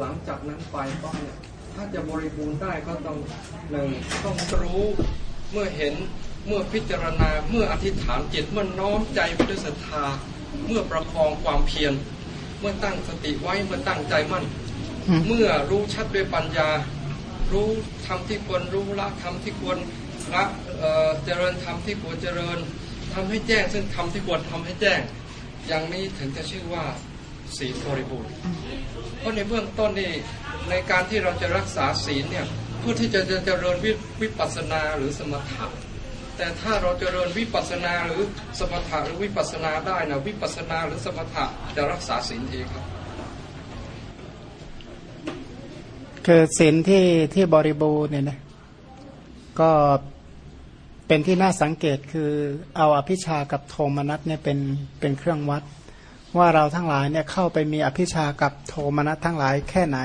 หลังจากนั้นไปก็เนี่ยถ้าจะบริบูรณ์ได้ก็ต้องหนึ่งต้องรู้เมื่อเห็นเมื่อพิจารณาเมื่ออธิษฐานจิตเมื่อน้อมใจไปด้วยศรัทธา เมื่อประคองความเพียร เมื่อตั้งสติไว้เมื่อตั้งใจมั่น เมื่อรู้ชัดด้วยปัญญา รู้ทำที่ควรรู้ละทำที่ควรละเอ่อเจริญทำที่ควรเจริญทำให้แจ้งซึ่งทำที่ควรทำให้แจ้ง อย่างนี้ถึงจะชื่อว่า ศีลบริบูรณ์ เพราะในเบื้องต้นนี่ในการที่เราจะรักษาศีลเนี่ยเพื่อที่จะจะเจริญวิวิปัสสนาหรือสมถะแต่ถ้าเราเจริญวิปัสสนาหรือสมถะหรือวิปัสสนาได้นะวิปัสสนาหรือสมถะจะรักษาศีลเองครับคือศีลที่ที่บริบูรณ์เนี่ยนะก็เป็นที่น่าสังเกตคือเอาอภิชากับโทมนัสเนี่ยเป็นเป็นเครื่องวัด ว่าเราทั้งหลายเนี่ยเข้าไปมีอภิชากับโทมนัสทั้งหลายแค่ไหน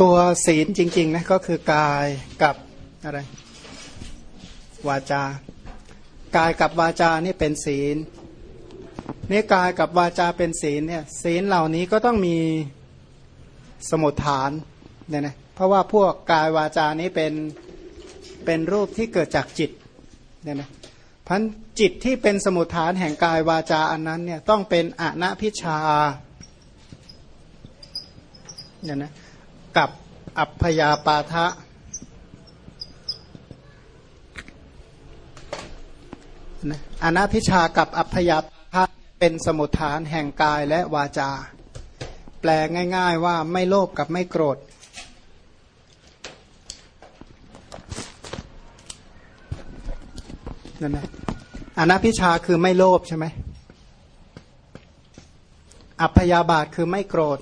ตัวศีลจริงๆนะก็คือกายกับอะไร วาจา กายกับวาจานี่เป็นศีล นี่กายกับวาจาเป็นศีลเนี่ยศีลเหล่านี้ก็ต้องมีสมุดฐานเนี่ยนะเพราะว่าพวกกายวาจานี้เป็นเป็นรูปที่เกิดจากจิตเนี่ยนะพันจิตที่เป็นสมุดฐานแห่งกายวาจาอันนั้นเนี่ยต้องเป็นอนัพิชาเนี่ยนะกับอัพยาปาทะนะอนาพิชากับอัพยาป เป็นสมุทฐานแห่งกายและวาจา แปลง่าย ๆว่าไม่โลภกับไม่โกรธ นั่นนะอนาพิชาคือไม่โลภใช่ไหม อัพยาบาทคือไม่โกรธ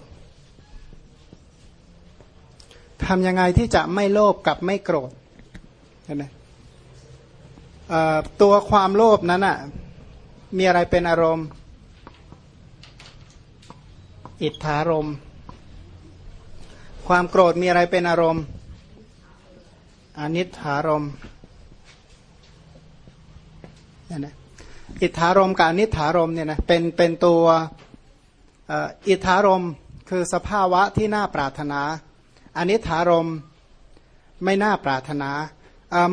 ทำยังไงที่จะไม่โลภกับไม่โกรธเห็นไหมตัวความโลภนั้นอะมีอะไรเป็นอารมณ์ อิทธารม ความโกรธมีอะไรเป็นอารมณ์ อนิถารมเนี่ยนะอิทธารมกับอนิถารมเนี่ยนะเป็นเป็นตัวอิทธารมคือสภาวะที่น่าปรารถนาอนนี้ถารมไม่น่าปรารถนา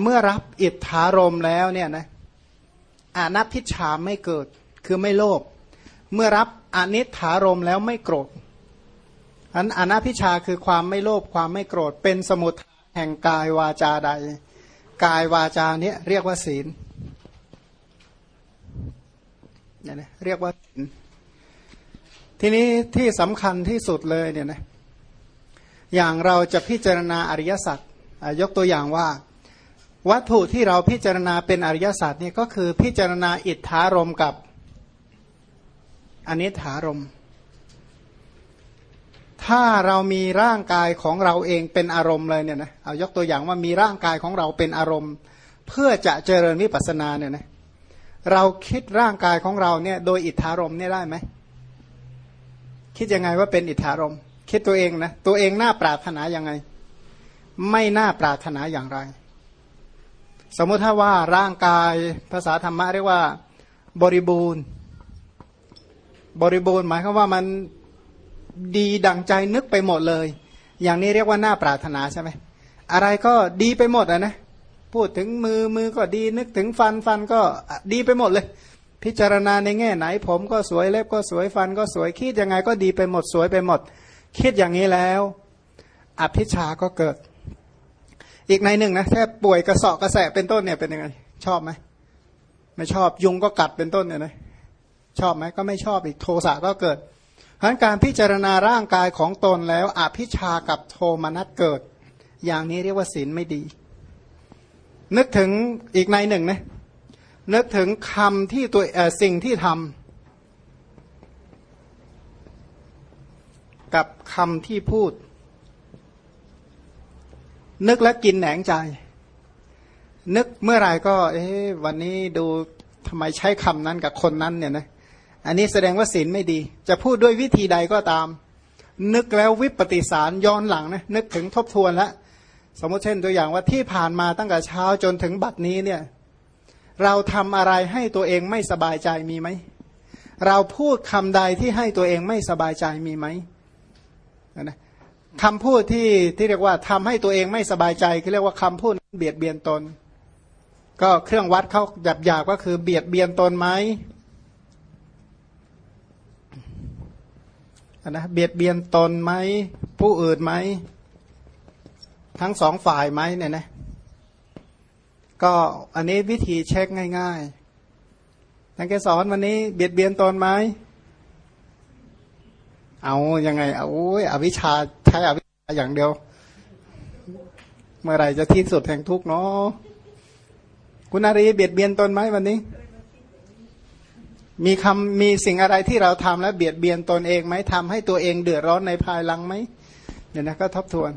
เมื่อรับอิทธารมแล้วเนี่ยนะอนัพิชาไม่เกิดคือไม่โลภ เมื่อรับอนิถารมแล้วไม่โกรธอันอนัพิชาคือความไม่โลภความไม่โกรธ เป็นสมุทแห่งกายวาจาใด กายวาจาเนี้ยเรียกว่าศีลเนี่ยนะเรียกว่าศีลทีนี้ที่สำคัญที่สุดเลยเนี่ยนะอย่างเราจะพิจารณาอริยสัจยกตัวอย่างว่า วัตถุที่เราพิจารณาเป็นอริยสัจเนี่ยก็คือพิจารณาอิทธารมกับ อนิถารม ถ้าเรามีร่างกายของเราเองเป็นอารมณ์เลยเนี่ยนะเอายกตัวอย่างว่ามีร่างกายของเราเป็นอารมณ์ เพื่อจะเจริญวิปัสสนาเนี่ยนะเราคิดร่างกายของเราเนี่ย โดยอิทธารมเนี่ยได้ไหมคิดยังไงว่าเป็นอิทธารมคิดตัวเองนะตัวเองน่าปรารถนาย่างไง ไม่น่าปรารถนาอย่างไร สมมติถ้าว่าร่างกายภาษาธรรมะเรียกว่า บริบูรณ์ บริบูรณ์หมายความว่ามันดีดังใจนึกไปหมดเลย อย่างนี้เรียกว่าหน่าปรารถนาใช่ไหมอะไรก็ดีไปหมดอะนะพูดถึงมือมือก็ดีนึกถึงฟันฟันก็ดีไปหมดเลย พิจารณาในแง่ไหน ผมก็สวยเล็บก็สวยฟันก็สวยคิดยังไงก็ดีไปหมดสวยไปหมด คิดอย่างนี้แล้ว อภิชาก็เกิด อีกในหนึ่งนะแค่ป่วยกระสอบกระแสเป็นต้นเนี่ยเป็นยังไงชอบไหมไม่ชอบยุงก็กัดเป็นต้นเนี่ยนะ ชอบไหมก็ไม่ชอบอีกโทสะก็เกิดเพราะการพิจารณาร่างกายของตนแล้วอภิชากับโทมนัสเกิด อย่างนี้เรียกว่าศีลไม่ดี นึกถึงอีกในหนึ่งนะนึกถึงคำที่ตัวสิ่งที่ทำกับคำที่พูด นึกและกินแหนงใจ นึกเมื่อไรก็ เอ๊ะวันนี้ดูทำไมใช้คำนั้นกับคนนั้นเนี่ยนะ อันนี้แสดงว่าศีลไม่ดี จะพูดด้วยวิธีใดก็ตาม นึกแล้ววิปฏิสารย้อนหลังนะนึกถึงทบทวนแล้วสมมติเช่นตัวอย่างว่าที่ผ่านมาตั้งแต่เช้าจนถึงบัดนี้เนี่ยเราทำอะไรให้ตัวเองไม่สบายใจมีไหม เราพูดคำใดที่ให้ตัวเองไม่สบายใจมีไหมนะคำพูดที่ที่เรียกว่าทำให้ตัวเองไม่สบายใจคือเรียกว่าคำพูดเบียดเบียนตน ก็เครื่องวัดเขาหยาบหยาบก็คือเบียดเบียนตนไหม นะเบียดเบียนตนไหมผู้อื่นไหมทั้งสองฝ่ายไหมเนี่ยนะก็อันนี้วิธีเช็คง่ายๆนักเกสอนวันนี้เบียดเบียนตนไหมเอายังไงเอาโอ้ยอวิชชาใช้อวิชชาอย่างเดียว เมื่อไรจะที่สุดแห่งทุกเนาะคุณอารีเบียดเบียนตนไหมวันนี้ มีคำมีสิ่งอะไรที่เราทำแล้วเบียดเบียนตนเองไหมทำให้ตัวเองเดือดร้อนในภายหลังไหมเนี่ยนะก็ทบทวน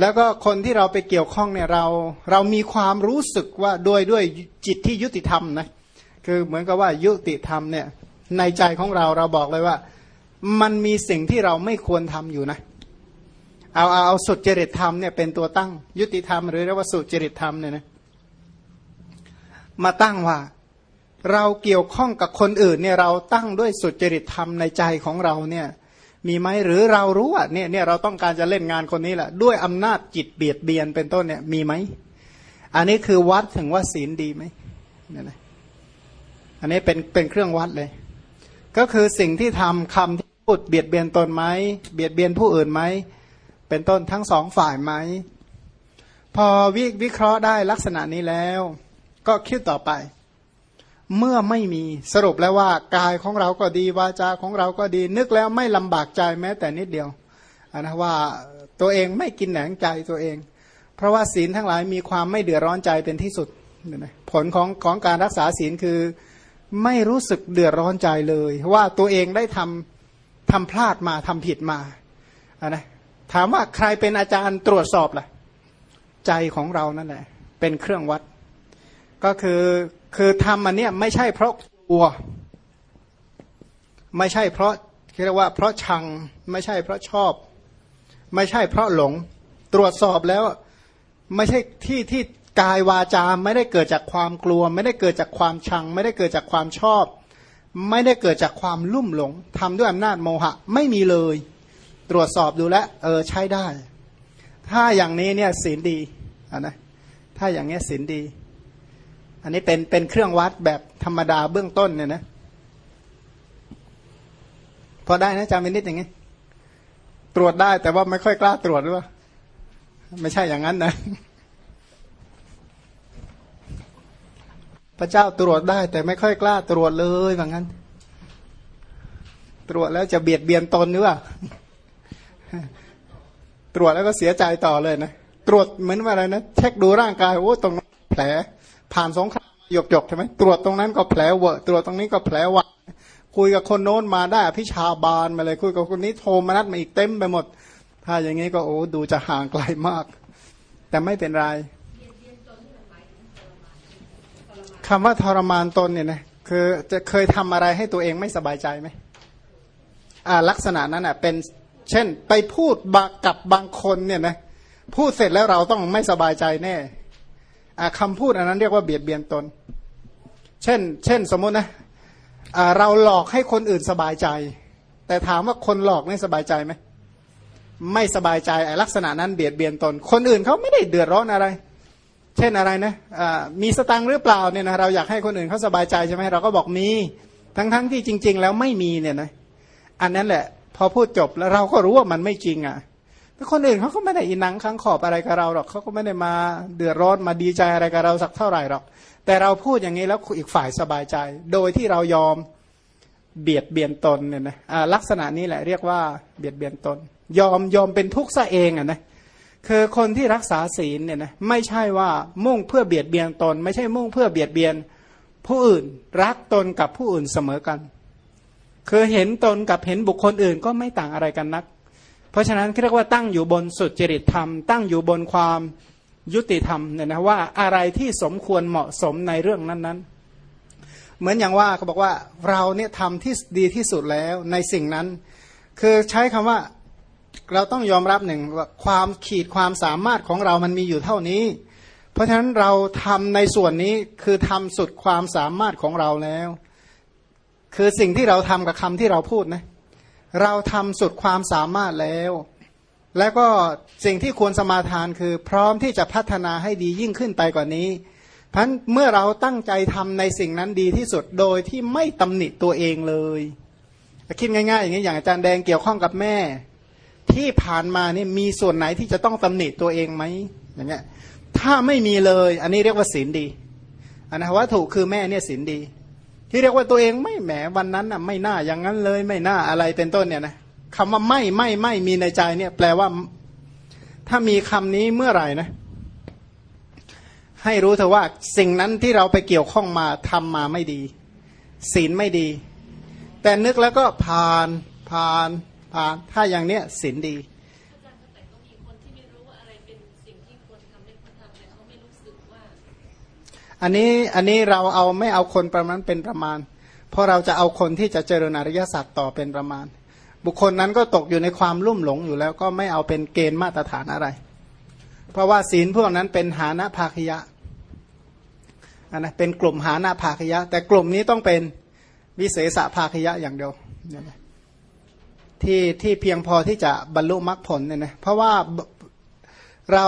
แล้วก็คนที่เราไปเกี่ยวข้องเนี่ยเราเรามีความรู้สึกว่าด้วยด้วยจิตที่ยุติธรรมนะคือเหมือนกับว่ายุติธรรมเนี่ยในใจของเราเราบอกเลยว่า มันมีสิ่งที่เราไม่ควรทำอยู่นะเอาเอาเอาสุดจริตธรรมเนี่ยเป็นตัวตั้งยุติธรรมหรือเรียกว่าสุจริตธรรมเนี่ยนะมาตั้งว่า เราเกี่ยวข้องกับคนอื่นเนี่ยเราตั้งด้วยสุจริตธรรมในใจของเราเนี่ยมีไหมหรือเรารู้ว่าเนี่ยเนี่ยเราต้องการจะเล่นงานคนนี้แหละด้วยอำนาจจิตเบียดเบียนเป็นต้นเนี่ยมีไหมอันนี้คือวัดถึงว่าศีลดีไหมเนี่ยนะอันนี้เป็นเป็นเครื่องวัดเลย ก็คือสิ่งที่ทำคำที่พูดเบียดเบียนตนไหมเบียดเบียนผู้อื่นไหมเป็นต้นทั้งสองฝ่ายไหมพอวิวิเคราะห์ได้ลักษณะนี้แล้ว ก็คิดต่อไป เมื่อไม่มีสรุปแล้วว่ากายของเราก็ดีวาจาของเราก็ดี นึกแล้วไม่ลำบากใจแม้แต่นิดเดียวนะว่าตัวเองไม่กินแหนงใจตัวเอง เพราะว่าศีลทั้งหลายมีความไม่เดือดร้อนใจเป็นที่สุดผลของของการรักษาศีลคือไม่รู้สึกเดือดร้อนใจเลย ว่าตัวเองได้ทำทำพลาดมาทำผิดมานะถามว่าใครเป็นอาจารย์ตรวจสอบล่ะ ใจของเรานั่นแหละเป็นเครื่องวัด ก็คือ คือทำมันเนี่ยไม่ใช่เพราะกลัว ไม่ใช่เพราะเรียกว่า เพราะชังไม่ใช่เพราะชอบ ไม่ใช่เพราะหลง ตรวจสอบแล้ว ไม่ใช่ที่ที่กายวาจาไม่ได้เกิดจากความกลัว ไม่ได้เกิดจากความชัง ไม่ได้เกิดจากความชอบ ไม่ได้เกิดจากความลุ่มหลงทำด้วยอำนาจโมหะ ไม่มีเลย ตรวจสอบดูแลเออใช้ได้ ถ้าอย่างนี้เนี่ยศีลดีอะนะถ้าอย่างนี้ศีลดี อันนี้เป็นเป็นเครื่องวัดแบบธรรมดาเบื้องต้นเนี่ยนะ พอได้นะจำเป็นนิดอย่างงี้ ตรวจได้แต่ว่าไม่ค่อยกล้าตรวจหรือเปล่าไม่ใช่อย่างนั้นนะ พระเจ้าตรวจได้ แต่ไม่ค่อยกล้าตรวจเลยว่างั้น ตรวจแล้วจะเบียดเบียนตนหรือเปล่าตรวจแล้วก็เสียใจต่อเลยนะ ตรวจเหมือนว่าอะไรนะเช็คดูร่างกายโอ้ตรงนั้แผล ผ่านสงครามหยกหยกใช่ไหมตรวจตรงนั้นก็แผลเวอะตรวจตรงนี้ก็แผลวะคุยกับคนโน้นมาได้พิชาบาลมาเลยคุยกับคนนี้โทรมานัดมาอีกเต็มไปหมด ถ้าอย่างนี้ก็โอ้ดูจะห่างไกลมาก แต่ไม่เป็นไรคำว่าทรมานตนเนี่ยนะคือจะเคยทำอะไรให้ตัวเองไม่สบายใจไหมอ่าลักษณะนั้นอะเป็นเช่นไปพูดกับ บางคนเนี่ยนะพูดเสร็จแล้วเราต้องไม่สบายใจแน่ อ่าคำพูดอันนั้นเรียกว่าเบียดเบียนตน เช่น เช่นสมมตินะเราหลอกให้คนอื่นสบายใจ แต่ถามว่าคนหลอกนี่สบายใจไหมไม่สบายใจไอ้ลักษณะนั้นเบียดเบียนตน คนอื่นเขาไม่ได้เดือดร้อนอะไร เช่นอะไรนะมีสตังหรือเปล่าเนี่ยนะเราอยากให้คนอื่นเขาสบายใจใช่ไหมเราก็บอกมีทั้งๆทที่จริง ๆ แล้วไม่มีเนี่ยนะอันนั้นแหละ พอพูดจบแล้วเราก็รู้ว่ามันไม่จริงอะ แต่คนอื่นเขาก็ไม่ได้อินังค้างขอบอะไรกับเราหรอกเขาก็ไม่ได้มาเดือดร้อนมาดีใจอะไรกับเราสักเท่าไหร่หรอก แต่เราพูดอย่างนี้แล้วอีกฝ่ายสบายใจ โดยที่เรายอมเบียดเบียนตนเนี่ยนะลักษณะนี้แหละเรียกว่าเบียดเบียนตน ยอมยอมเป็นทุกข์ซะเองอะนะคือคนที่รักษาศีลเนี่ยนะไม่ใช่ว่ามุ่งเพื่อเบียดเบียนตน ไม่ใช่มุ่งเพื่อเบียดเบียนผู้อื่นรักตนกับผู้อื่นเสมอกัน คือเห็นตนกับเห็นบุคคลอื่นก็ไม่ต่างอะไรกันนัก เพราะฉะนั้นเรียกว่าตั้งอยู่บนสุดจริตธรรม ตั้งอยู่บนความยุติธรรมเนี่ยนะว่าอะไรที่สมควรเหมาะสมในเรื่องนั้นๆ เหมือนอย่างว่าเขาบอกว่าเราเนี่ยทำที่ดีที่สุดแล้วในสิ่งนั้น คือใช้คำว่าเราต้องยอมรับหนึ่งว่าความขีดความสามารถของเรามันมีอยู่เท่านี้ เพราะฉะนั้นเราทำในส่วนนี้คือทำสุดความสามารถของเราแล้ว คือสิ่งที่เราทำกับคำที่เราพูดนะเเราทำสุดความสามารถแล้ว แล้วก็สิ่งที่ควรสมาทานคือ พร้อมที่จะพัฒนาให้ดียิ่งขึ้นไปกว่านี้เพราะเมื่อเราตั้งใจทำในสิ่งนั้นดีที่สุดโดยที่ไม่ตำหนิตัวเองเลยคิดง่ายๆ อย่างนี้อย่างอาจารย์แดงเกี่ยวข้องกับแม่ ที่ผ่านมานี่มีส่วนไหนที่จะต้องตำหนิตัวเองไหมอย่างเงี้ยถ้าไม่มีเลย อันนี้เรียกว่าศีลดีอันนะวัตถุคือแม่เนี่ยศีลดี ที่เรียกว่าตัวเองไม่แหมวันนั้นอะไม่น่าอย่างนั้นเลยไม่น่าอะไรเป็นต้นเนี่ยนะคำว่าไม่ไม่ไม่มีในใจเนี่ย แปลว่า ถ้ามีคำนี้เมื่อไหร่นะ ให้รู้เถอะว่า สิ่งนั้นที่เราไปเกี่ยวข้องมาทำมาไม่ดี ศีลไม่ดี แต่นึกแล้วก็ผ่านผ่านผ่าน ถ้าอย่างเนี้ยศีลดี อันนี้อันนี้เราเอาไม่เอาคนประมาณเป็นประมาณ เพราะเราจะเอาคนที่จะเจริญอริยสัจต่อเป็นประมาณ บุคคลนั้นก็ตกอยู่ในความลุ่มหลงอยู่แล้ว ก็ไม่เอาเป็นเกณฑ์มาตรฐานอะไร เพราะว่าศีลพวกนั้นเป็นหานะภาคยะอันนะเป็นกลุ่มหานาภาคยะ แต่กลุ่มนี้ต้องเป็นวิเศษภาคยะอย่างเดียวที่ที่เพียงพอที่จะบรรลุมรรคผลเนี่ยนะเพราะว่าเรา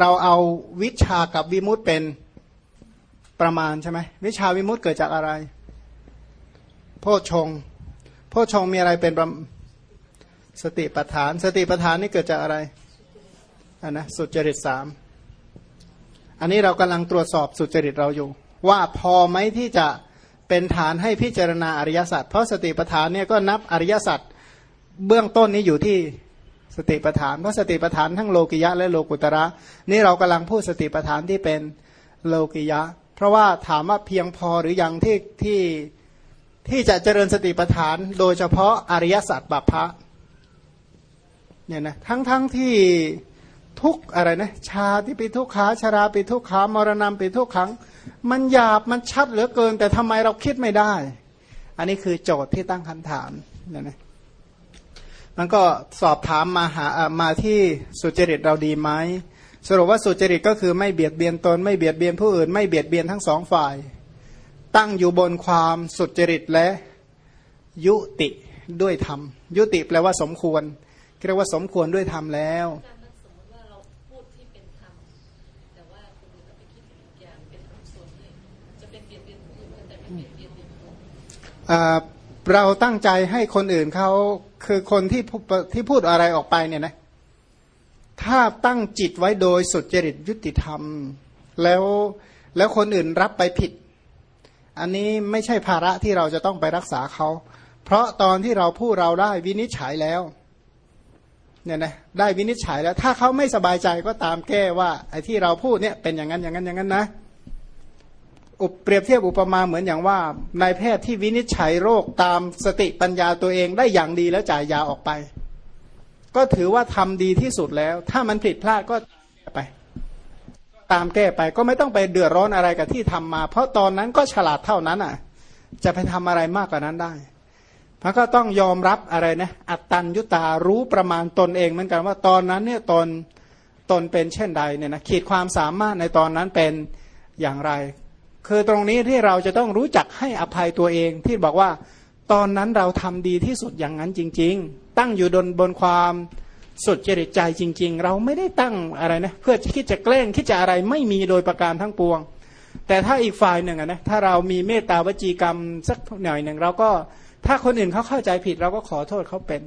เราเอาวิชากับวิมุตเป็นประมาณใช่ไหมวิชาวิมุตเกิดจากอะไร โพชงโพชงมีอะไรเป็นสติปัฏฐาน สติปัฏฐานนี่เกิดจากอะไรอันนะสุจริตสามอันนี้เรากำลังตรวจสอบสุจริตเราอยู่ ว่าพอไหมที่จะเป็นฐานให้พิจารณาอริยสัจเพราะสติปัฏฐานเนี่ยก็นับอริยสัจเบื้องต้นนี้อยู่ที่ สติปัฏฐานเพราะสติปัฏฐานทั้งโลกิยะและโลกุตระ นี่เรากำลังพูดสติปัฏฐานที่เป็นโลกิยะ เพราะว่าถามว่าเพียงพอหรือยังที่ที่ที่จะเจริญสติปัฏฐาน โดยเฉพาะอริยสัจบัพพะเนี่ยนะทั้งทั้งที่ทุกอะไรนะชาที่ปีทุกขาชาราปีทุกขามรณะปีทุกขัง มันหยาบมันชัดเหลือเกิน แต่ทำไมเราคิดไม่ได้ อันนี้คือโจทย์ที่ตั้งคำถามเนะนะ มันก็สอบถามมาหามาที่สุจริตเราดีไหมสรุปว่าสุจริตก็คือไม่เบียดเบียนตน ไม่เบียดเบียนผู้อื่น ไม่เบียดเบียนทั้งสองฝ่าย ตั้งอยู่บนความสุจริตและยุติด้วยธรรม ยุติแปลว่าสมควรเรียกว่าสมควรด้วยธรรมแล้วเราตั้งใจให้คนอื่นเขา คือคนที่ที่พูดอะไรออกไปเนี่ยนะถ้าตั้งจิตไว้โดยสุดจริตยุติธรรม แล้วแล้วคนอื่นรับไปผิด อันนี้ไม่ใช่ภาระที่เราจะต้องไปรักษาเขาเพราะตอนที่เราพูดเราได้วินิจฉัยแล้วเนี่ยนะได้วินิจฉัยแล้ว ถ้าเขาไม่สบายใจก็ตามแก้ว่าไอ้ที่เราพูดเนี่ยเป็นอย่างนั้นอย่างนั้นอย่างนั้นนะ เปรียบเทียบอุปมาเหมือนอย่างว่านายแพทย์ที่วินิจฉัยโรคตามสติปัญญาตัวเองได้อย่างดีแล้วจ่ายยาออกไป ก็ถือว่าทำดีที่สุดแล้ว ถ้ามันผิดพลาดก็แก้ไป ตามแก้ไปก็ไม่ต้องไปเดือดร้อนอะไรกับที่ทำมา เพราะตอนนั้นก็ฉลาดเท่านั้นอะ จะไปทำอะไรมากกว่านั้นได้มันก็ต้องยอมรับอะไรนะอัตตัญยุตารู้ประมาณตนเองเหมือนกันว่าตอนนั้นเนี่ยตนตนเป็นเช่นใดเนี่ยนะขีดความสามารถในตอนนั้นเป็นอย่างไร คือตรงนี้ที่เราจะต้องรู้จักให้อภัยตัวเองที่บอกว่า ตอนนั้นเราทำดีที่สุดอย่างนั้นจริง ๆ ตั้งอยู่บนบนความสุดจริตใจจริง ๆ เราไม่ได้ตั้งอะไรนะเพื่อคิดจะแกล้งคิดจะอะไรไม่มีโดยประการทั้งปวง แต่ถ้าอีกฝ่ายหนึ่งนะถ้าเรามีเมตตาวจีกรรมสักหน่อยหนึ่งเราก็ถ้าคนอื่นเขาเข้าใจผิดเราก็ขอโทษเขาเป็น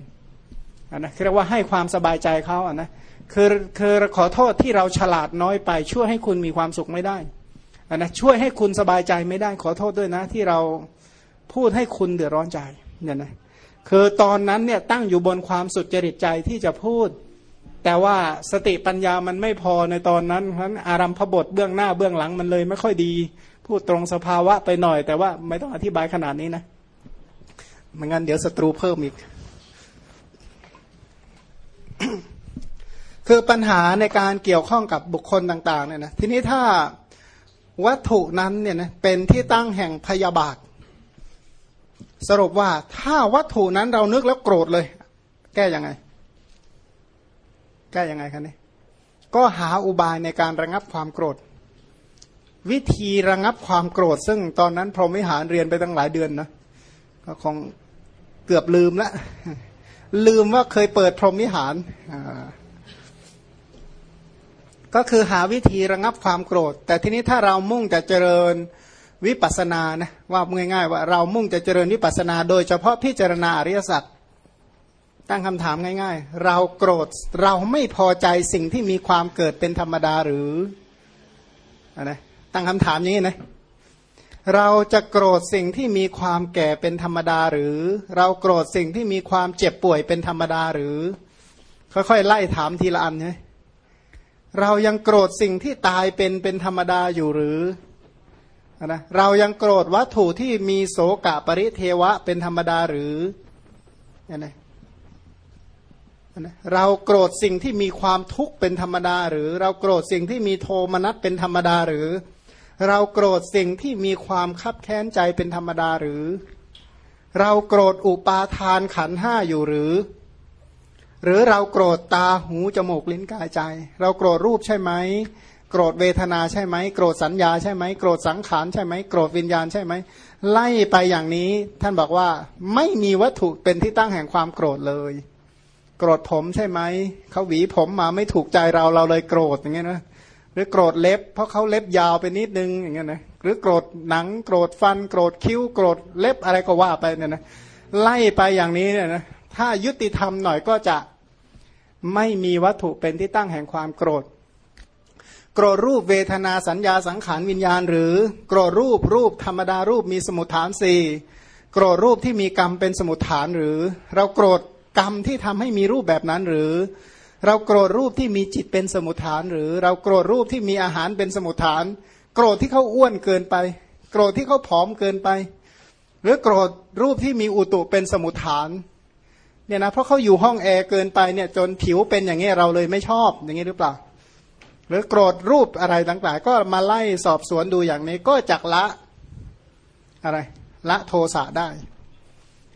นะเรียกว่าให้ความสบายใจเขาอะนะคือคือขอโทษที่เราฉลาดน้อยไปช่วยให้คุณมีความสุขไม่ได้ นะช่วยให้คุณสบายใจไม่ได้ขอโทษด้วยนะ ที่เราพูดให้คุณเดือดร้อนใจเนี่ยนะคือตอนนั้นเนี่ยตั้งอยู่บนความสุดจริตใจที่จะพูด แต่ว่าสติปัญญามันไม่พอในตอนนั้นเพราะอารัมพบทเบื้องหน้าเบื้องหลังมันเลยไม่ค่อยดี พูดตรงสภาวะไปหน่อย แต่ว่าไม่ต้องอธิบายขนาดนี้นะไม่งั้นเดี๋ยวศัตรูเพิ่มอีก คือปัญหาในการเกี่ยวข้องกับบุคคลต่าง ๆ เนี่ยนะทีนี้ถ้า วัตถุนั้นเนี่ยนะเป็นที่ตั้งแห่งพยาบาท สรุปว่าถ้าวัตถุนั้นเรานึกแล้วโกรธเลย แก้ยังไง แก้ยังไงคะนี่ก็หาอุบายในการระงับความโกรธ วิธีระงับความโกรธ ซึ่งตอนนั้นพรหมวิหารเรียนไปตั้งหลายเดือนนะก็คงเกือบลืมล้วลืมว่าเคยเปิดพรหมวิหาร ก็คือหาวิธีระงับความโกรธ แต่ทีนี้ถ้าเรามุ่งจะเจริญวิปัสสนานะว่าง่ายๆว่าเรามุ่งจะเจริญวิปัสสนา โดยเฉพาะพิจารณาอริยสัจตั้งคำถามง่าย ๆ เราโกรธเราไม่พอใจสิ่งที่มีความเกิดเป็นธรรมดาหรือนะตั้งคำถามอย่างนี้นะเราจะโกรธสิ่งที่มีความแก่เป็นธรรมดาหรือ เราโกรธสิ่งที่มีความเจ็บป่วยเป็นธรรมดาหรือ ค่อยๆไล่ถามทีละอันใช่ เรายังโกรธสิ่งที่ตายเป็นเป็นธรรมดาอยู่หรือนะเรายังโกรธวัตถุที่มีโสกะปริเทวะเป็นธรรมดาหรือเนี่ยนะเราโกรธสิ่งที่มีความทุกข์เป็นธรรมดา หรือ เราโกรธสิ่งที่มีโทมนัสเป็นธรรมดาหรือ เราโกรธสิ่งที่มีความคับแค้นใจเป็นธรรมดาหรือ เราโกรธอุปาทานขันห้าอยู่หรือ หรือเราโกรธตาหูจมูกลิ้นกายใจ เราโกรธรูปใช่ไหมโกรธเวทนาใช่ไหมโกรธสัญญาใช่ไหมโกรธสังขารใช่ไหมโกรธวิญญาณใช่ไหมไล่ไปอย่างนี้ ท่านบอกว่าไม่มีวัตถุเป็นที่ตั้งแห่งความโกรธเลย โกรธผมใช่ไหมเขาหวีผมมาไม่ถูกใจเราเราเลยโกรธอย่างเงี้ยนะหรือโกรธเล็บ เพราะเขาเล็บยาวไปนิดนึงอย่างเงี้ยนะหรือโกรธหนัง โกรธฟัน โกรธคิ้วโกรธเล็บอะไรก็ว่าไปเนี่ยนะไล่ไปอย่างนี้เนี่ยนะ ถ้ายุติธรรมหน่อยก็จะไม่มีวัตถุเป็นที่ตั้งแห่งความโกรธ โกรธรูปเวทนาสัญญาสังขารวิญญาณ หรือโกรธรูปรูปธรรมดารูปมีสมุทฐานสี่โกรธรูปที่มีกรรมเป็นสมุทฐานหรือ เราโกรธกรรมที่ทำให้มีรูปแบบนั้นหรือ เราโกรธรูปที่มีจิตเป็นสมุทฐาน หรือ เราโกรธรูปที่มีอาหารเป็นสมุทฐาน โกรธที่เขาอ้วนเกินไป โกรธที่เขาผอมเกินไป หรือโกรธรูปที่มีอุตุเป็นสมุทฐาน เนี่ยนะเพราะเขาอยู่ห้องแอร์เกินไปเนี่ยจนผิวเป็นอย่างนี้เราเลยไม่ชอบอย่างนี้หรือเปล่า หรือโกรธรูปอะไรต่างๆ ก็มาไล่สอบสวนดูอย่างนี้ก็จักละอะไรละโทสะได้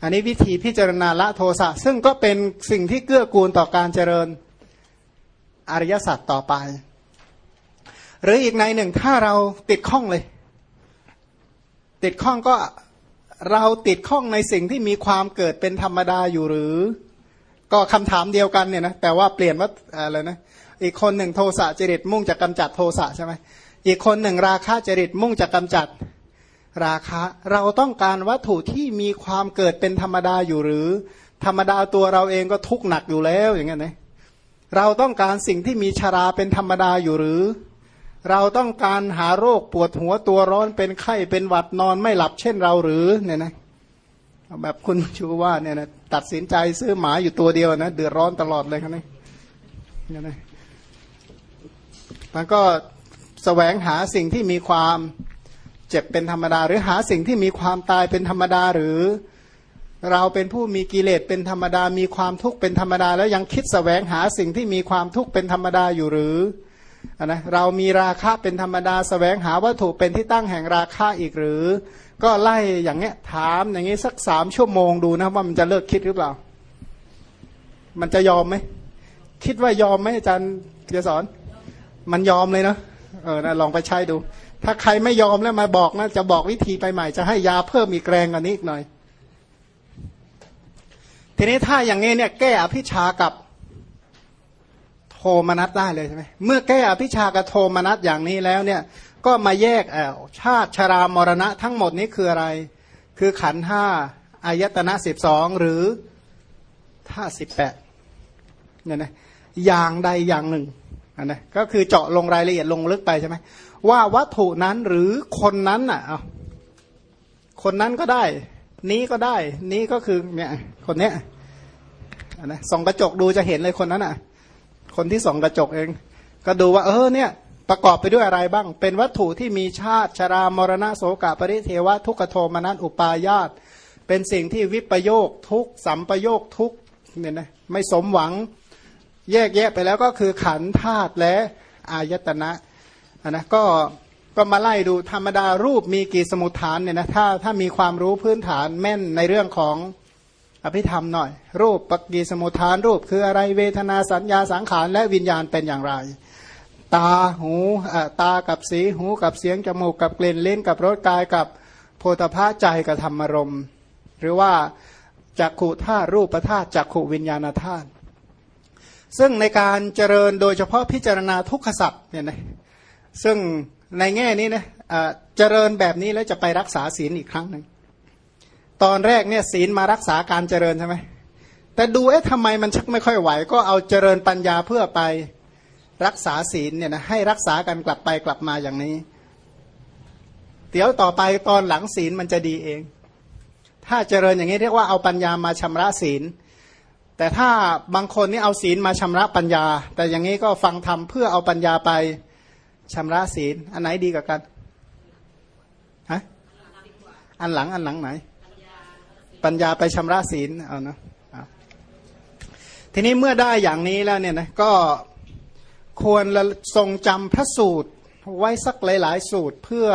อันนี้วิธีพิจารณาละโทสะซึ่งก็เป็นสิ่งที่เกื้อกูลต่อการเจริญอริยสัจต่อไป หรืออีกในหนึ่งถ้าเราติดข้องเลย ติดข้องก็ เราติดข้องในสิ่งที่มีความเกิดเป็นธรรมดาอยู่หรือ ก็คำถามเดียวกันเนี่ยนะแต่ว่าเปลี่ยนว่าอะไรนะอีกคนหนึ่งโทสะจริตมุ่งจะกำจัดโทสะใช่ไหมอีกคนหนึ่งราคะจริตมุ่งจะกำจัดราคะเราต้องการวัตถุที่มีความเกิดเป็นธรรมดาอยู่หรือ ธรรมดาตัวเราเองก็ทุกข์หนักอยู่แล้วอย่างเงี้ยนะเราต้องการสิ่งที่มีชาราเป็นธรรมดาอยู่หรือ เราต้องการหาโรคปวดหัวตัวร้อนเป็นไข้เป็นหวัดนอนไม่หลับเช่นเราหรือเนี่ยนะแบบคุณชูว่าเนี่ยนะตัดสินใจซื้อหมาอยู่ตัวเดียวนะเดือดร้อนตลอดเลยครับนี่เนี่ยนะมันก็สแสวงหาสิ่งที่มีความเจ็บเป็นธรรมดา หรือหาสิ่งที่มีความตายเป็นธรรมดาหรือ เราเป็นผู้มีกิเลสเป็นธรรมดา มีความทุกข์เป็นธรรมดา แล้วยังคิดสแสวงหาสิ่งที่มีความทุกข์เป็นธรรมดาอยู่หรือ นะเรามีราคะเป็นธรรมดาสแสวงหาวัตถุเป็นที่ตั้งแห่งราคะอีกหรือ ก็ไล่อย่างเงี้ยถามอย่างงี้สักสามชั่วโมงดูนะว่ามันจะเลิกคิดหรือเปล่า มันจะยอมไหมคิดว่ายอมไหมอาจารย์จะสอน มันยอมเลยเนาะเออนะลองไปใช้ดู ถ้าใครไม่ยอมแล้วมาบอกนะจะบอกวิธีไปใหม่ จะให้ยาเพิ่มอีกแรงกว่านี้อีกหน่อย ทีนี้ถ้าอย่างนี้เนี่ยแก้อภิชากับ โทมนัสได้เลยใช่ไหมเมื่อแก้อภิชากับโทมนัสอย่างนี้แล้วเนี่ยก็มาแยกแอลชาติชรามรณะทั้งหมดนี้คืออะไร คือขันห้าอายตนะสิบสองหรือท่าสิบแปดเนี่ยนะอย่างใดอย่างหนึ่งนนะก็คือเจาะลงรายละเอียดลงลึกไปใช่ไหมว่าวัตถุนั้นหรือคนนั้นอะเอาคนนั้นก็ได้ นี้ก็ได้ นี้ก็คือเนี่ยคนเนี้ยนะส่องกระจกดูจะเห็นเลยคนนั้นอะ คนที่ส่องกระจกเอง ก็ดูว่า เออเนี่ย ประกอบไปด้วยอะไรบ้าง เป็นวัตถุที่มีชาติชรามรณะโสกะปริเทวะ ทุกขโทมนัสอุปายาตเป็นสิ่งที่วิปโยคทุกสัมปโยคทุกเนี่ยนะไม่สมหวังแยกแยะไปแล้วก็คือขันธาตุและอายตนะนะก็ก็มาไล่ดูธรรมดารูปมีกี่สมุทฐานเนี่ยนะถ้าถ้ามีความรู้พื้นฐานแม่นในเรื่องของ อภิธรรมหน่อย รูปปกีสมุทฐานรูปคืออะไรเวทนาสัญญาสังขารและวิญญาณเป็นอย่างไร ตาหูตากับสีหูกับเสียงจมูกกับกลิ่นเลิ้นกับรสกายกับโพธภาใจกับธรรมรมหรือว่าจักขุธาตุรูปธาตุจักขุวิญญาณธาตุซึ่งในการเจริญโดยเฉพาะพิจารณาทุกขสัตว์เนี่ยนะซึ่งในแง่นี้นะเจริญแบบนี้แล้วจะไปรักษาศีลอีกครั้งหนึ่ง ตอนแรกเนี่ยศีลมารักษาการเจริญใช่ไหมแต่ดูเอ๊ะทำไมมันชักไม่ค่อยไหว ก็เอาเจริญปัญญาเพื่อไปรักษาศีลเนี่ยนะให้รักษากันกลับไปกลับมาอย่างนี้ เดี๋ยวต่อไปตอนหลังศีลมันจะดีเอง ถ้าเจริญอย่างนี้เรียกว่าเอาปัญญามาชำระศีล แต่ถ้าบางคนนี่เอาศีลมาชำระปัญญา แต่อย่างนี้ก็ฟังธรรมเพื่อเอาปัญญาไปชำระศีล อันไหนดีกว่ากันฮะอันหลังอันหลังไหน ปัญญาไปชำระศีลเอานะทีนี้เมื่อได้อย่างนี้แล้วเนี่ยนะก็ควรทรงจำพระสูตรไว้สักหลาย ๆ สูตรเพื่อ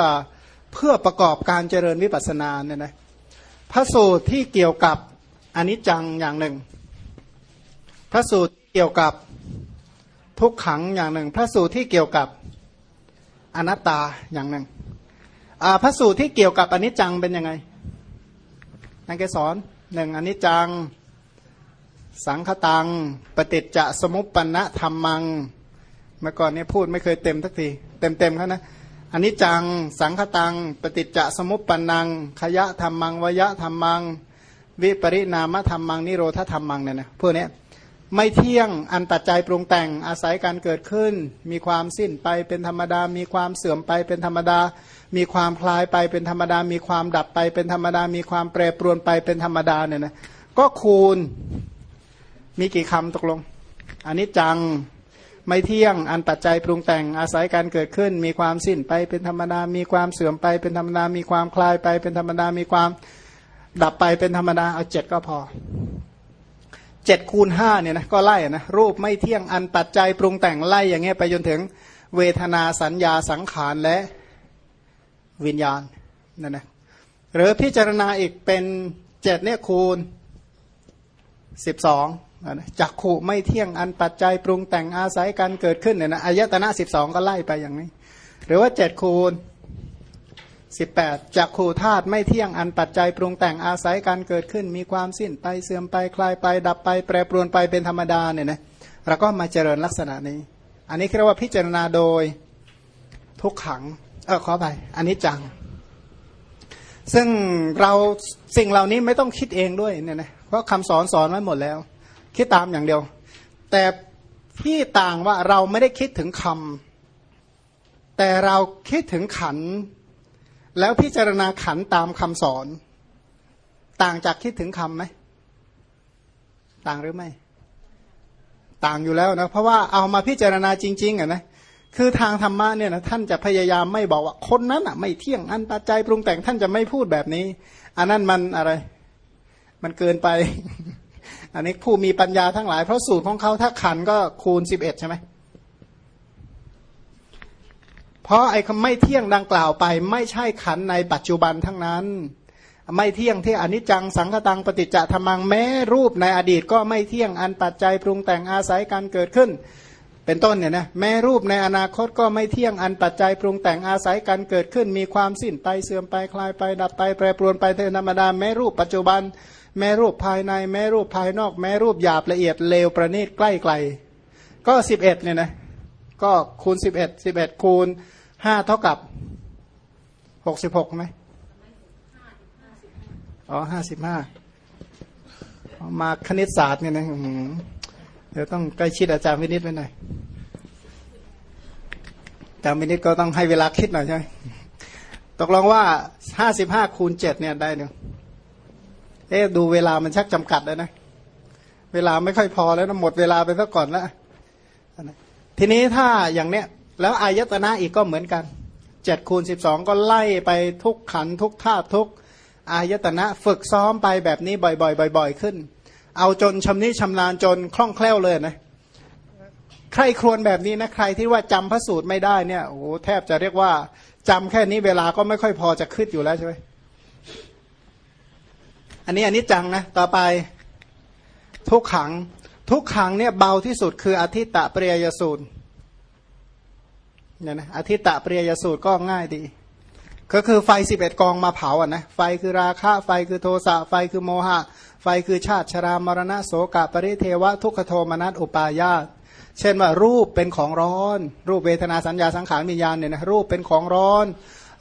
เพื่อประกอบการเจริญวิปัสสนาเนี่ยนะพระสูตรที่เกี่ยวกับอนิจจังอย่างหนึ่ง พระสูตรเกี่ยวกับทุกขังอย่างหนึ่ง พระสูตรที่เกี่ยวกับอนัตตาอย่างหนึ่งพระสูตรที่เกี่ยวกับอนิจจังเป็นยังไง นักเกสอนหนึ่งอนิจจัง สังคตัง ปฏิจจสมุปปนธรรมัง เมื่อก่อนนี้พูดไม่เคยเต็มทักทีเต็มเต็มเขานะอนิจจังสังคตัง ปฏิจจสมุปปนัง ขยะธรรมังวยะธรรมัง วิปริณามธรรมังนิโรธธรรมังเนี่ยนะพวกนี้ไม่เที่ยงอันปัจจัยปรุงแต่งอาศัยการเกิดขึ้น มีความสิ้นไปเป็นธรรมดา มีความเสื่อมไปเป็นธรรมดา มีความคลายไปเป็นธรรมดา มีความดับไปเป็นธรรมดา มีความแปรปรวนไปเป็นธรรมดาเนี่ยนะก็คูณมีกี่คำตกลง อันนี้จังไม่เที่ยงอันปัจจัยปรุงแต่งอาศัยการเกิดขึ้น มีความสิ้นไปเป็นธรรมดา มีความเสื่อมไปเป็นธรรมดา มีความคลายไปเป็นธรรมดา มีความดับไปเป็นธรรมดา เอาเจ็ดก็พอเจ็ดคูณห้าเนี่ยนะก็ไล่นะรูปไม่เที่ยงอันปัจจัยปรุงแต่งไล่อย่างเงี้ยไปจนถึงเวทนาสัญญาสังขารและ วิญญาณนั่นนะหรือพิจารณาอีกเป็นเจ็ดเนี่ยคูณสิบสองจักขู่ไม่เที่ยงอันปัจจัยปรุงแต่งอาศัยการเกิดขึ้นเนี่ยนะอายตนะสิบสองก็ไล่ไปอย่างนี้ หรือว่าเจ็ดคูณสิบแปดจักขู่ธาตุไม่เที่ยงอันปัจจัยปรุงแต่งอาศัยการเกิดขึ้น มีความสิ้นไปเสื่อมไปคลายไป ดับไป แปรปรวนไปเป็นธรรมดาเนี่ยนะเราก็มาเจริญลักษณะนี้ อันนี้เรียกว่าพิจารณาโดยทุกขัง เออขอไปอันนี้จัง ซึ่งเราสิ่งเหล่านี้ไม่ต้องคิดเองด้วยเนี่ยนะเพราะคำสอนสอนไว้หมดแล้ว คิดตามอย่างเดียว แต่ที่ต่างว่าเราไม่ได้คิดถึงคำแต่เราคิดถึงขัน แล้วพิจารณาขันตามคำสอน ต่างจากคิดถึงคำไหมต่างหรือไม่ ต่างอยู่แล้วนะเพราะว่าเอามาพิจารณาจริงๆอะนะ คือทางธรรมะเนี่ยนะท่านจะพยายามไม่บอกว่าคนนั้นอะ ไม่เที่ยงอันปัจจัยปรุงแต่งท่านจะไม่พูดแบบนี้ อันนั้นมันอะไร มันเกินไป อันนี้ผู้มีปัญญาทั้งหลายเพราะสูตรของเขาถ้าขันก็คูณสิบเอ็ดใช่ไหมเพราะไอ้คำไม่เที่ยงดังกล่าวไป ไม่ใช่ขันในปัจจุบันทั้งนั้น ไม่เที่ยงที่อนิจจังสังคตังปฏิจจธรรมังแม้รูปในอดีตก็ไม่เที่ยงอันปัจจัยปรุงแต่งอาศัยการเกิดขึ้น เป็นต้นเนี่ยนะแม้รูปในอนาคตก็ไม่เที่ยงอันปัจจัยปรุงแต่งอาศัยกันเกิดขึ้น มีความสิ้นไปเสื่อมไปคลายไป ดับไปแปรปรวนไปเทธรรมดาแม้รูปปัจจุบัน แม้รูปภายใน แม้รูปภายนอก แม้รูปหยาบละเอียดเลวประณีตใกล้ไกล ก็สิบเอ็ดเนี่ยนะก็คูณสิบเอ็ดสิบเอ็ดคูณห้าเท่ากับหกสิบหกไหมอ๋อห้าสิบห้ามาคณิตศาสตร์เนี่ยนะ ดี๋ยวต้องใกล้ชิดอาจารย์วินิจไว้หน่อยอาจารย์วินิจก็ต้องให้เวลาคิดหน่อยใช่ไหมตกลงว่าห้าสิบห้าคูณเจ็ดเนี่ยได้เนี่ยเอ๊ดูเวลามันชักจำกัดแล้วนะ เวลาไม่ค่อยพอแล้วนะหมดเวลาไปซะก่อนแล้วทีนี้ถ้าอย่างเนี้ย แล้วอายตนะอีกก็เหมือนกันเจ็ดคูณสิบสองก็ไล่ไปทุกขันทุกธาตุทุกอายตนะฝึกซ้อมไปแบบนี้บ่อยๆบ่อย ๆ ขึ้น เอาจนชำนิชำนาญจนคล่องแคล่วเลยนะใครครวญแบบนี้นะใครที่ว่าจำพระสูตรไม่ได้เนี่ยโอ้โหแทบจะเรียกว่าจำแค่นี้เวลาก็ไม่ค่อยพอจะขึ้นอยู่แล้วใช่ไหมอันนี้อันนี้จังนะต่อไปทุกขัง ทุกขังเนี่ยเบาที่สุดคืออธิตตะปริยสูตรเนี่ยนะอธิตตะปริยสูตรก็ง่ายดี ก็คือไฟสิบเอ็ดกองมาเผาอะนะไฟคือราคะไฟคือโทสะไฟคือโมหะ ไฟคือชาติชรามรณะโสกะปริเทวะทุกขโทมนัสอุปาญาตเช่นว่ารูปเป็นของร้อน รูปเวทนาสัญญาสังขารวิญญาณเนี่ยนะรูปเป็นของร้อน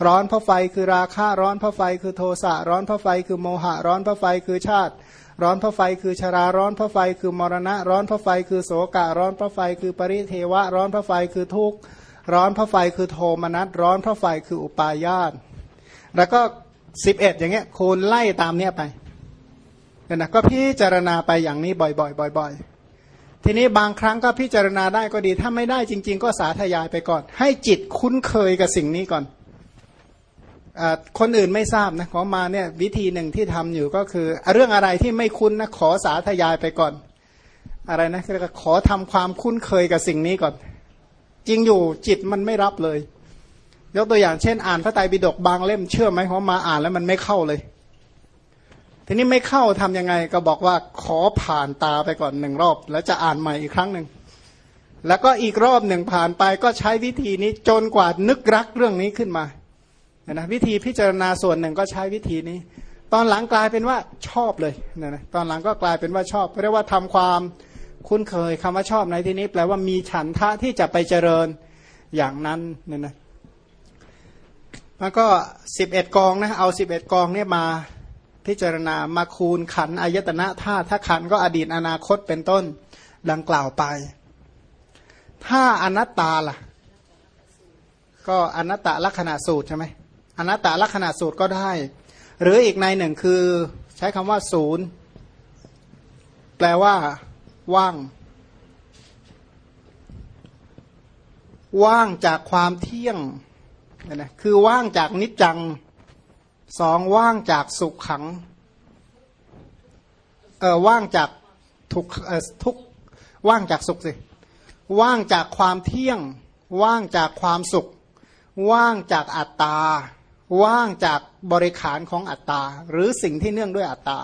ร้อนเพราะไฟคือราคะร้อนเพราะไฟคือโทสะร้อนเพราะไฟคือโมหะ ร้อนเพราะไฟคือชาติ ร้อนเพราะไฟคือชราร้อนเพราะไฟคือมรณะ ร้อนเพราะไฟคือโสกะ ร้อนเพราะไฟคือปริเทวะ ร้อนเพราะไฟคือทุกข์ ร้อนเพราะไฟคือโทมนัสร้อนเพราะไฟคืออุปาญาตแล้วก็สิบเอ็ดอย่างเงี้ยคูณไล่ตามเนี้ยไปเนี่ยนะก็พิจารณาไปอย่างนี้บ่อยๆบ่อยๆ ทีนี้บางครั้งก็พิจารณาได้ก็ดี ถ้าไม่ได้จริง ๆ ก็สาธยายไปก่อน ให้จิตคุ้นเคยกับสิ่งนี้ก่อนอคนอื่นไม่ทราบนะขอมาเนี่ยวิธีหนึ่งที่ทำอยู่ก็คือ เรื่องอะไรที่ไม่คุ้นนะขอสาธยายไปก่อน อะไรนะเรียกขอทำความคุ้นเคยกับสิ่งนี้ก่อน จริงอยู่จิตมันไม่รับเลย ยกตัวอย่างเช่น อ่านพระไตรปิฎกบางเล่มเชื่อไหมขอมาอ่านแล้วมันไม่เข้าเลย ทีนี้ไม่เข้าทํำยังไงก็บอกว่าขอผ่านตาไปก่อนหนึ่งรอบ แล้วจะอ่านใหม่อีกครั้งหนึ่งแล้วก็อีกรอบหนึ่งผ่านไปก็ใช้วิธีนี้จนกว่านึกรักเรื่องนี้ขึ้นมานะวิธีพิจารณาส่วนหนึ่งก็ใช้วิธีนี้ ตอนหลังกลายเป็นว่าชอบเลยนะนะตอนหลังก็กลายเป็นว่าชอบเรียกว่าทำความ คุ้นเคยคำว่าชอบในที่นี้แปลว่ามีฉันทะที่จะไปเจริญอย่างนั้นเนี่ยนะมันก็สิบเอ็ดกองนะเอาสิบเอ็ดกองเนี่ยมาพิจารณามาคูณขันอายตนะธาตุถ้าขันก็อดีตอนาคตเป็นต้นดังกล่าวไป ถ้าอนัตตาล่ะ ก็อนัตตลักษณะสูตรใช่ไหมอนัตตลักษณะสูตรก็ได้ หรืออีกในหนึ่งคือใช้คำว่าศูนย์แปลว่า ว่าง ว่างจากความเที่ยงนะคือว่างจากนิจจังสองว่างจากสุขขังเออว่างจากทุกเออทุกว่างจากสุขสิว่างจากความเที่ยง ว่างจากความสุข ว่างจากอัตตา ว่างจากบริขารของอัตตา หรือสิ่งที่เนื่องด้วยอัตตา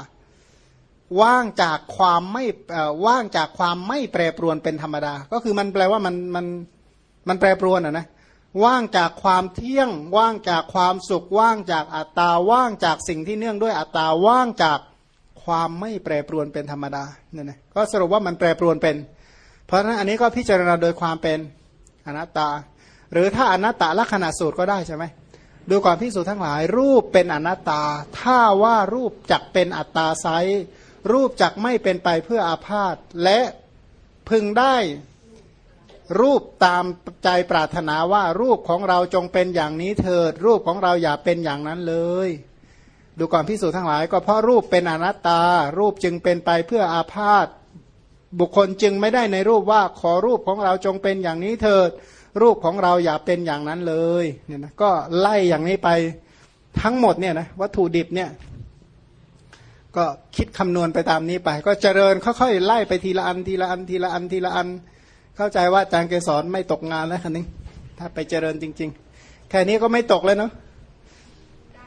ว่างจากความไม่ว่างจากความไม่แปรปรวนเป็นธรรมดา ก็คือมันแปลว่ามันมันมันแปรปรวนอะนะว่างจากความเที่ยง ว่างจากความสุข ว่างจากอัตตาว่างจากสิ่งที่เนื่องด้วยอัตตาว่างจากความไม่แปรปรวนเป็นธรรมดาเนี่ยนะก็สรุปว่ามันแปรปรวนเป็น เพราะฉะนั้นอันนี้ก็พิจารณาโดยความเป็นอนัตตา หรือถ้าอนัตตลักษณะสูตรก็ได้ใช่ไหมดูก่อนพิสูจนทั้งหลาย รูปเป็นอนัตตา ถ้าว่ารูปจักเป็นอัตตาไซ รูปจักไม่เป็นไปเพื่ออาพาธและพึงได้รูปตามใจปรารถนาว่ารูปของเราจงเป็นอย่างนี้เถิด รูปของเราอย่าเป็นอย่างนั้นเลย ดูก่อนพิสูจน์ทั้งหลาย ก็เพราะรูปเป็นอนัตตา รูปจึงเป็นไปเพื่ออาพาธบุคคลจึงไม่ได้ในรูปว่าขอรูปของเราจงเป็นอย่างนี้เถิด รูปของเราอย่าเป็นอย่างนั้นเลยเนี่ยนะก็ไล่อย่างนี้ไปทั้งหมดเนี่ยนะวัตถุดิบเนี่ย ก็คิดคำนวณไปตามนี้ไป ก็เจริญค่อยๆไล่ไปทีละอันทีละอันทีละอันทีละอัน เข้าใจว่าอาจารย์เกสรไม่ตกงานแล้วคันนี้ถ้าไปเจริญจริง ๆ แค่นี้ก็ไม่ตกเลยเนาะได้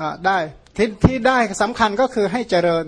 อ่าได้ที่ที่ได้สำคัญก็คือให้เจริญ